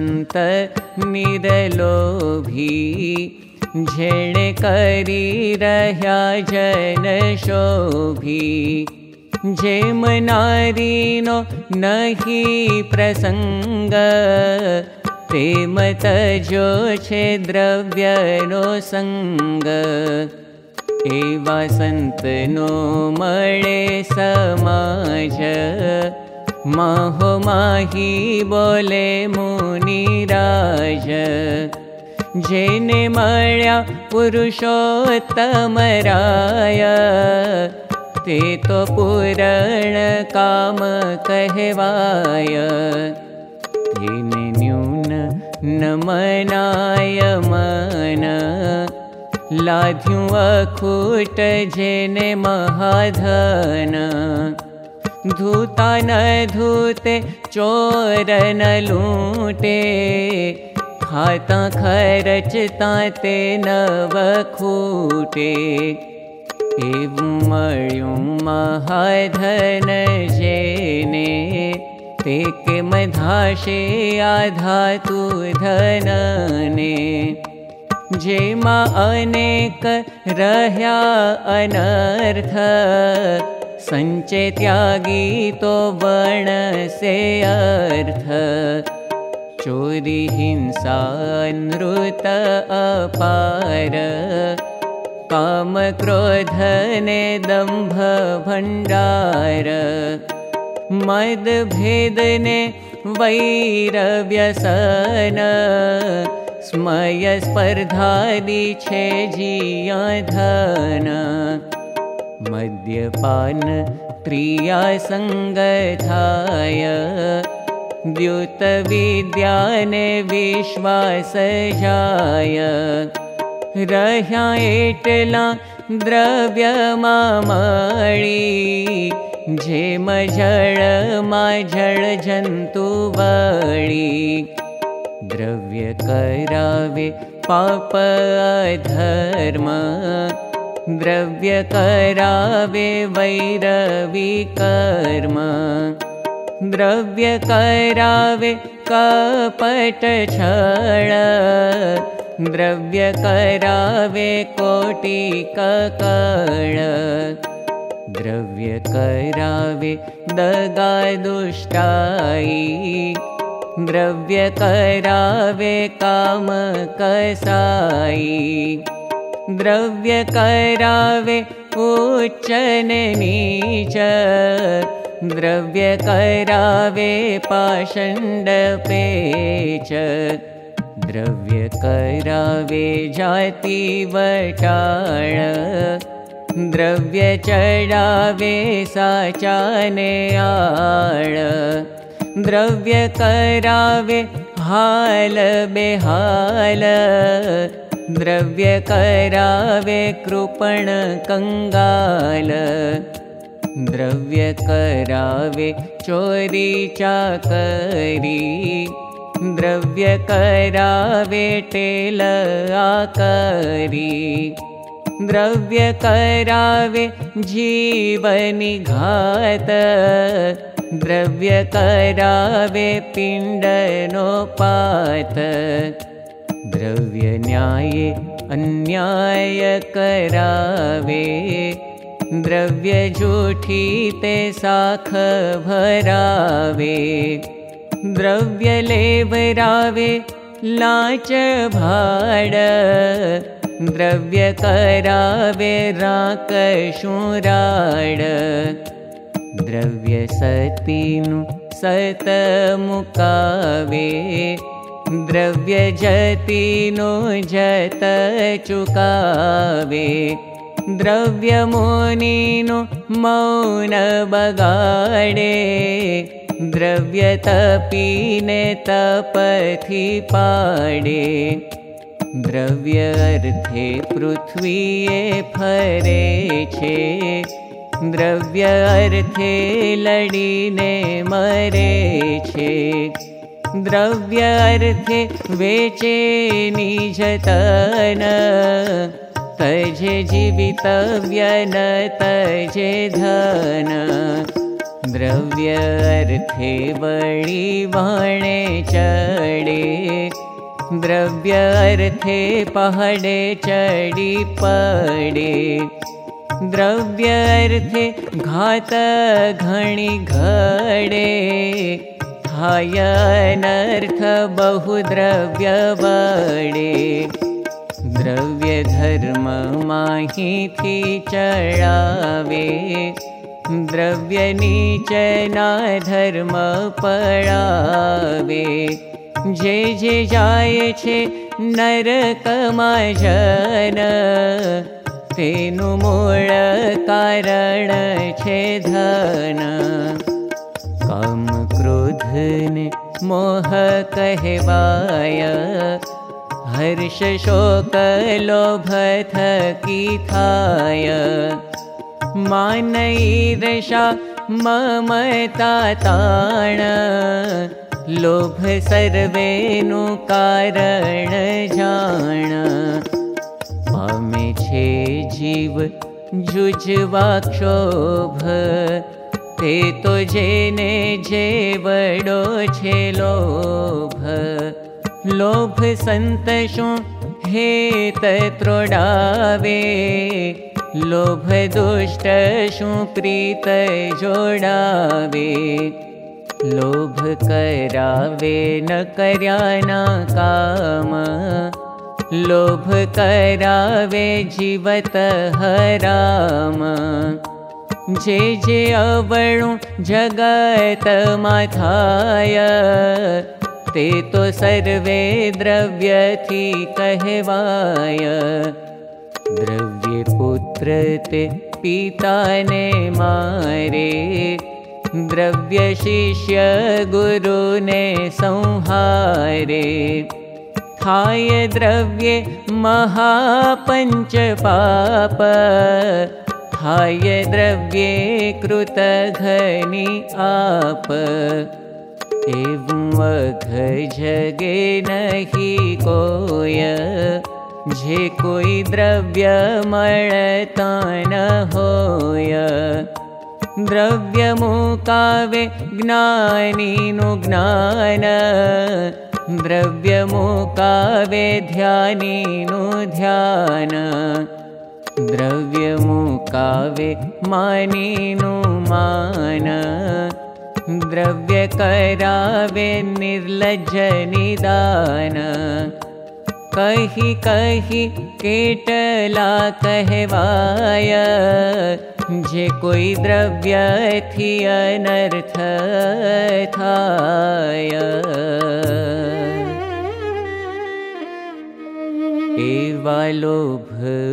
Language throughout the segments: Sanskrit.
संत निरलोभी झेणे करी रह्या जन शोभी जेम नारीनो नहि प्रसंग प्रेम तजो छे द्रव्यनो संग एवा संतनो मळे समाज माहो माही बोले मुनिराज जेने मळ्या पुरुषोत्तमराय ते तो पुरण काम कहवाय. तेने न्यून न मनाय मन लाध्यूं अखूट जेने महाधन धूता न धूते चोर न लूटे। खाता खरचता ते नव खूटे। महाधन जेने ते के मधाशे आधातु धनने। जेमा अनेक रह्या अनर्थ संचे त्यागी तो वण से अर्थ। चोरी हिंसा नृत अपार। काम क्रोधने दम्भ भण्डार मद भेदने वैरव्यसन स्मय स्पर्धादि छे जिया धन मद्यपान प्रिया सङ्गथाय द्युत विद्याने विश्वास जाय रह्या एटला द्रव्य मळी मा जळ जंतु वळी द्रव्य करावे पाप धर्म द्रव्य करावे वैरवी कर्म। द्रव्य करावे कपट द्रव्य करावे कोटि ककळ। द्रव्य करावे दगा दुष्टाई द्रव्य करावे द्रव्य करावे उच्चन नीच। द्रव्य करावे पाषण्ड पेच। द्रव्य करावे जाति वटाळ द्रव्य चढावे साचाने आळ। द्रव्य करावे हाल बेहाल द्रव्य करावे कृपण कंगाल। द्रव्य करावे चोरी चाकरी। द्रव्य करावे टेल आकरी। द्रव्य करावे जीवनि घात। द्रव्य करावे पिण्डनो पात द्रव्य न्याये अन्याय करावे। द्रव्य जूठी ते साख भरावे। द्रव्य लेवरावे लाच भाड। द्रव्य करावे राक शुराड। द्रव्य सत मुकावे द्रव्य जतीनु जत चुकावे द्रव्य मुनिनु मौन बगाडे द्रव्य तपथि पाडे द्रव्य अर्थे पृथ्वीये फरे छे द्रव्य अर्थे लडीने मरे छे द्रव्य अर्थे वेचे निजतन तजे जीवितव्य न तजे धन। द्रव्यर्थे बळि वाणे चडे द्रव्यर्थे पहडे चडि पडे। द्रव्यर्थे घात घणि घडे हायनर्थ बहु द्रव्य बडे द्रव्य धर्म माहिती चढावे द्रव्य नीचना धर्म पडावे जे नरकमा जन तेनु मूळ कारण छे धन मोह कहवाय हर्ष मानैरशा ममता ताण। लोभ सर्वेनु कारण जाण। पामे छे जीव जुजवा तो जेने जे वडो छे लोभ। लोभ संतशु हेत त्रोडावे। लोभ दुष्ट शु प्रीत जोडावे। लोभ करावे न कर्याना काम। लोभ करावे जीवत हराम जे जे अवणु जगत माथाय ते तो सर्वे द्रव्य थी कहवाय। द्रव्य पुत्र ते पिता ने मारे द्रव्य शिष्य गुरु ने संहारे। थाय द्रव्ये महापञ्च पाप थाय द्रव्ये कृत घनि आप जगे नहि कोय जे कोई द्रव्य मळता न होय। द्रव्य मुकावे ज्ञानीनु ज्ञान द्रव्य मुकावे ध्यानीनु ध्यान द्रव्य मुकावे मानीनु मान। द्रव्य करावे निर्लज निदान कही कही केटला कहवाय। जे कोई द्रव्य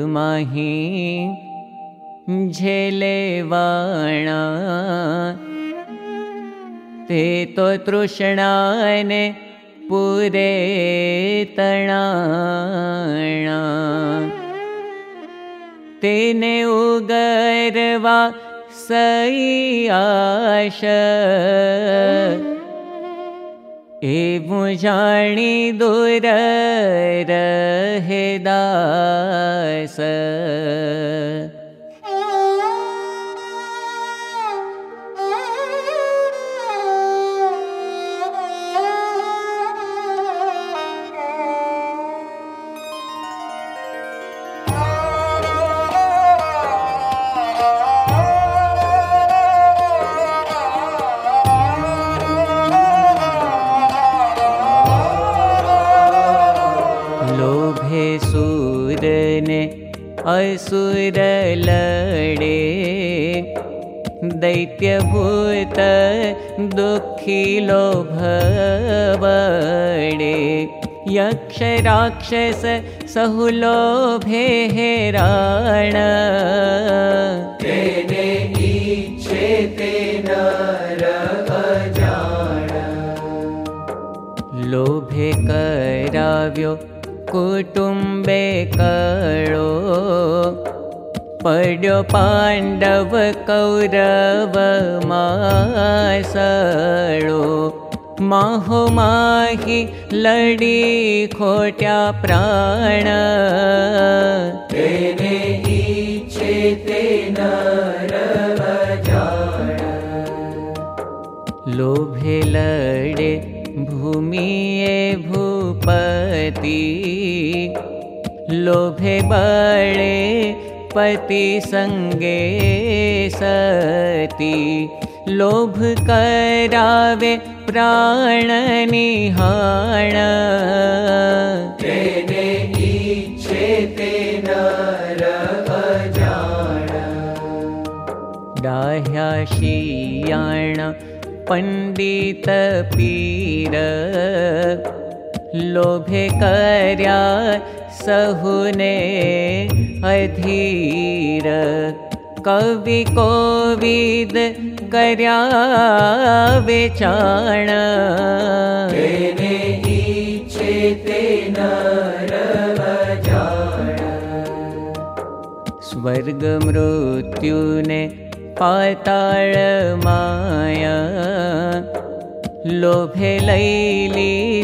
माही झेले वाणा। ते तो तृष्णाने पुरे तणाणा। तेने उगरवा सई आश जाणी दूर रहे दास असुर लडे दैत्यभूत दुःखी लोभवडे। यक्ष राक्षस सहुलोभे हेराण तेने इच्छे तेन लोभे कराव्यो कुटुम्बे कळो पड्यो पाण्डव कौरव मासळो माहो माही लडी खोट्या प्राण। तेने इच्छे लोभे लडे भूमिये भूपति लोभे बळे पति संगे सती। लोभ करावे प्राण निहाण। तेने इच्छे ते नर अजाण डाह्या शियाण पंडित पीर। लोभे कर्या सहुने अधीर। कवि कोविद कर्या वेचाण तेने इच्छे ते नर अजाण स्वर्ग मृत्युने पाताळ माया। लोभे लई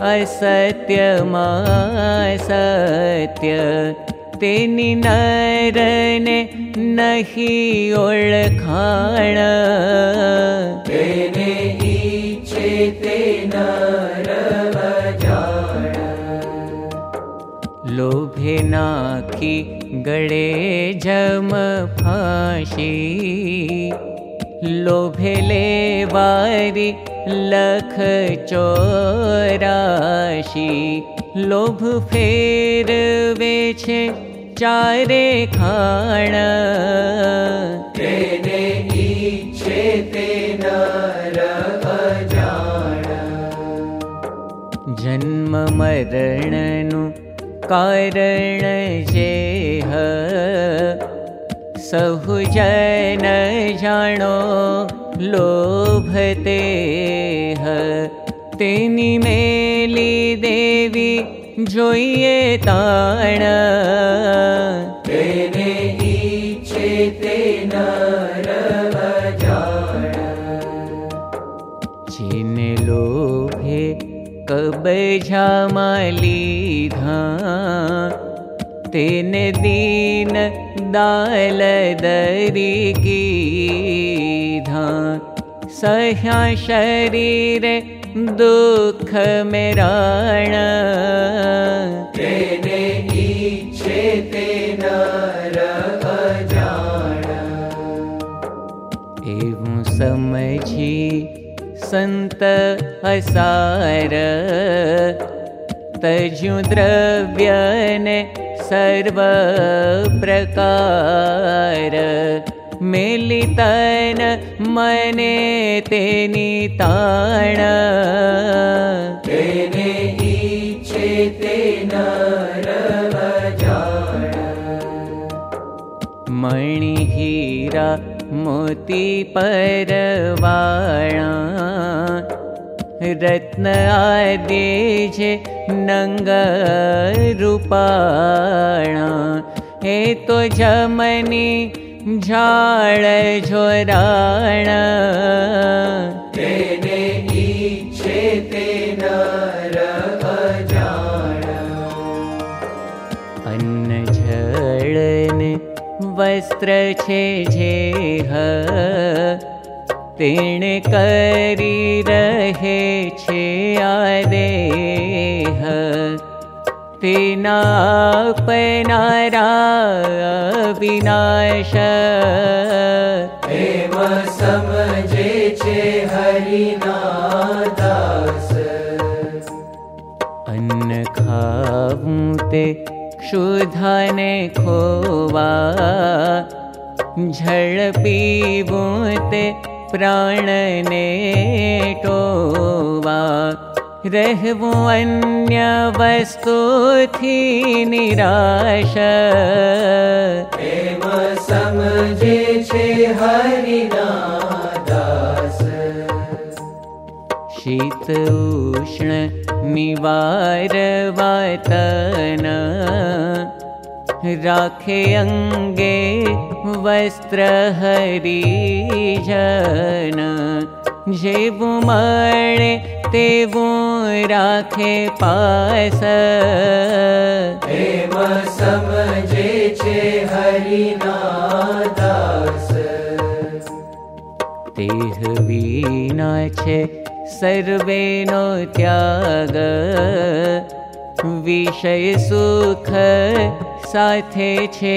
असत्य सत्य तेनी नरने नहि ओळखाण। तेने इच्छे ते नर अजाण लोभे नाखी गळे जम फाशी लोभे लेवारी लख चोराशी लोभ फेरवे छे चारे खाण। तेने इच्छे ते नर अजाण। जन्म मरणनु कारण जेह। सहु जन जाणो लोभते ह तेनी मेली देवी जोइए ताण। तेने इच्छे जिने लोभे कबजा मालीधा तेने दीन दाल दरी कीधा सह्या शरीर दुख मेराण। तेने इच्छे एवं समझी संत असार। तजु द्रव्यने सर्व प्रकार मेलितन मने तेनी ताण। तेने इच्छे ते नर अजाण मणि हीरा मोती परवाणा। रत्न आदि जे नंग रूपाणा। हे तो जमनी झाड़ झोराणा। तेने इच्छे ते नर अजाण अन्न झळने वस्त्र छे जेह तेणे करी रहे छे आदेह तेना अपनारा विनाश। एव समझे छे हरिना दास अन्न खावूं ते क्षुधाने खोवा। झळ पीवूं ते प्राणने टोवा रहवूं निराश। एव समझे छे दास शीत उष्ण निवारवातन राखे अङ्गे वस्त्र राखे पास। एव समझे छे हरिना दास। तेह वीना छे सर्वे नो त्याग। विषय सुख साथे छे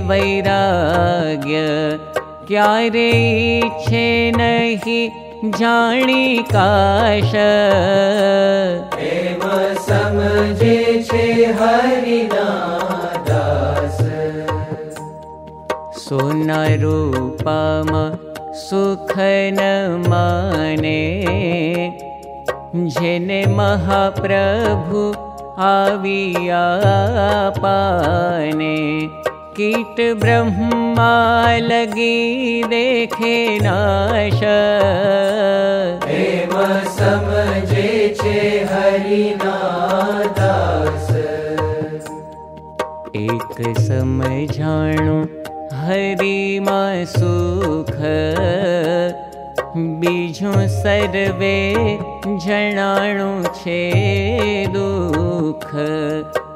वैराग्य क्यारे छे नहीं जानी काश। एव समझे छे हरिना दास सोना रूपामा सुख न माने। जेने महाप्रभु आविया पाने कीट ब्रह्मा लगी देखे नाश। एव समझे छे हरिना दास एक समझाणु हरि मा सुख। बीजू सर्वे जणाणु छे दुख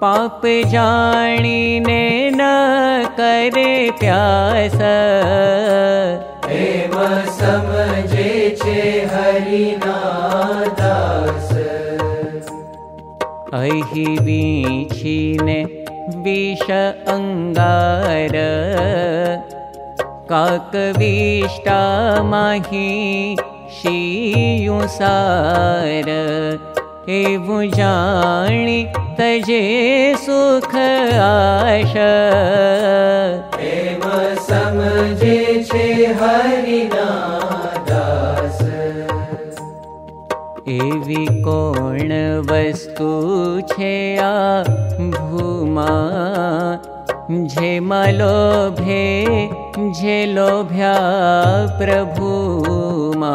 पाप पापणे न करे प्यास। एव प्यासे हरिणा दास अह बिने विष अङ्गार काकविष्टा माही शियु सार णि तजे सुख आशे। हरिना दासी कोण वस्तु भूमा। जे मा लोभे जे लोभ्या प्रभुमा।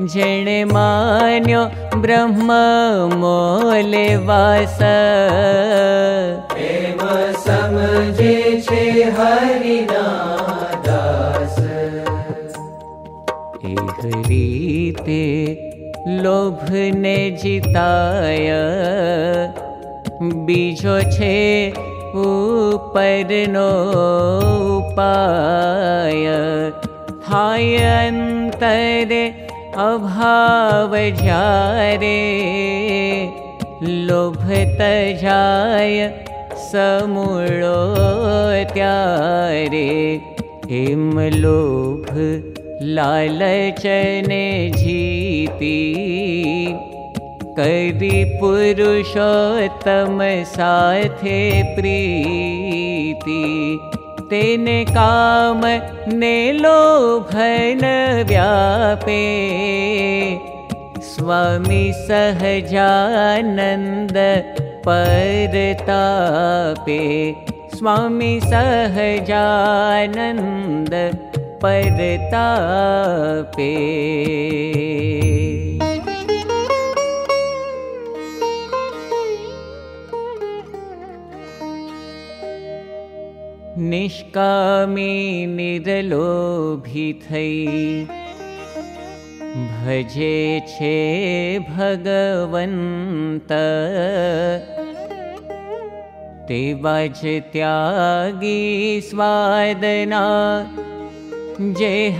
जण मान्यो ब्रह्म मोले वास प्रेम समझे छे हरिना दास रीते लोभ ने जिताय बीजो छे उपरनो उपाय पय अंतरे अभाव लोभत झाय समूळो त्यारे हिम लोभ लालचने जीती जि पुरुषोत्तम साथे प्रीति। कामने लोभन व्यापे। स्वामी सहजानन्द पतापे स्वामी सहजानतापे निष्कामे निरलोभै भजे छे भगवन्त। ते वज त्यागी स्वादना। जेह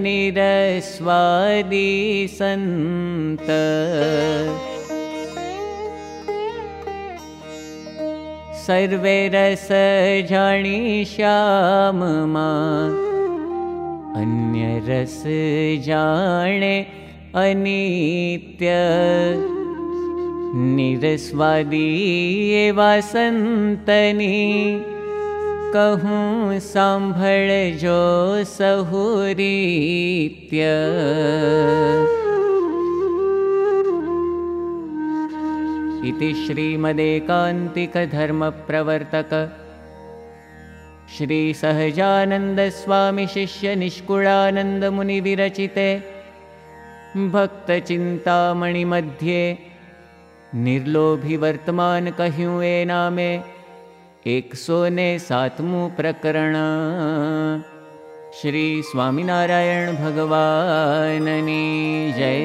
जह सन्त। सर्वे रस श्याम अन्य रस जाणे अनित्य। निरस्वादी एवा संतनी। कहूँ सांभळ जो सहुरीत्य इति श्रीमदेकान्तिकधर्मप्रवर्तक। श्रीसहजानन्दस्वामिशिष्यनिष्कुळानन्दमुनिविरचिते भक्तचिन्तामणिमध्ये निर्लोभिवर्तमान कह्यूँ ए नामे एक सौ ने सातमु प्रकरण। श्री स्वामिनारायण भगवाननी जय